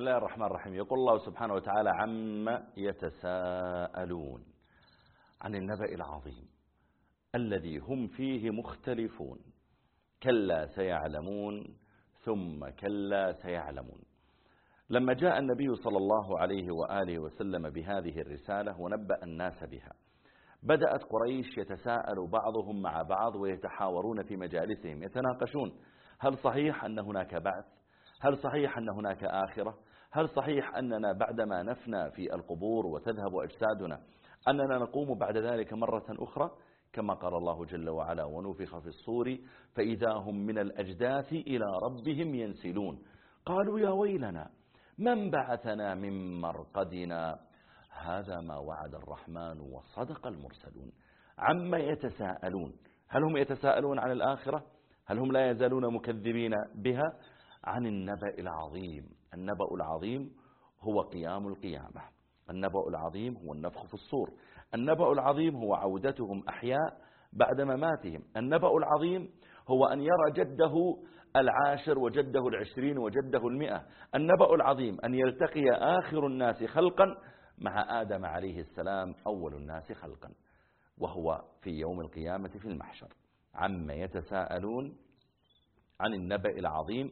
الله الرحمن الرحيم. يقول الله سبحانه وتعالى عما يتساءلون عن النبأ العظيم الذي هم فيه مختلفون. كلا سيعلمون ثم كلا سيعلمون. لما جاء النبي صلى الله عليه وآله وسلم بهذه الرسالة ونبأ الناس بها. بدأت قريش يتساءل بعضهم مع بعض ويتحاورون في مجالسهم يتناقشون. هل صحيح أن هناك بعث؟ هل صحيح أن هناك آخرة؟ هل صحيح أننا بعدما نفنى في القبور وتذهب أجسادنا أننا نقوم بعد ذلك مرة أخرى؟ كما قال الله جل وعلا ونفخ في الصور فإذا هم من الأجداث إلى ربهم ينسلون قالوا يا ويلنا من بعثنا من مرقدنا؟ هذا ما وعد الرحمن وصدق المرسلون عما يتساءلون؟ هل هم يتساءلون عن الآخرة؟ هل هم لا يزالون مكذبين بها؟ عن النبأ العظيم. النبأ العظيم هو قيام القيامة. النبأ العظيم هو النفخ في الصور. النبأ العظيم هو عودتهم أحياء بعد مماتهم. النبأ العظيم هو أن يرى جده العاشر وجده العشرين وجده المئة. النبأ العظيم أن يلتقي آخر الناس خلقا مع آدم عليه السلام أول الناس خلقا. وهو في يوم القيامة في المحشر. عما يتساءلون عن النبأ العظيم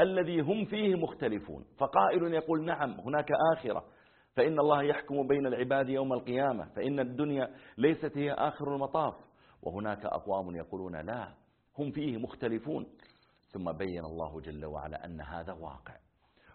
الذي هم فيه مختلفون. فقائل يقول نعم هناك آخرة. فإن الله يحكم بين العباد يوم القيامة فإن الدنيا ليست هي آخر المطاف. وهناك أقوام يقولون لا هم فيه مختلفون. ثم بين الله جل وعلا أن هذا واقع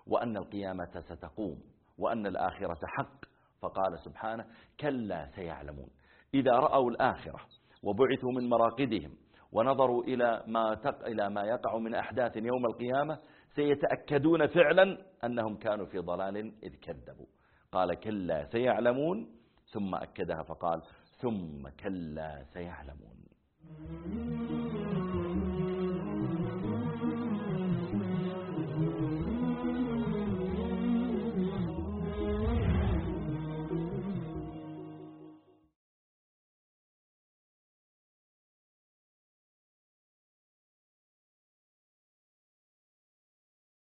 وأن القيامة ستقوم وأن الآخرة حق. فقال سبحانه كلا سيعلمون. إذا رأوا الآخرة وبعثوا من مراقدهم ونظروا إلى ما, تق... إلى ما يقع من أحداث يوم القيامة سيتأكدون فعلا أنهم كانوا في ضلال إذ كذبوا. قال كلا سيعلمون ثم أكدها فقال ثم كلا سيعلمون.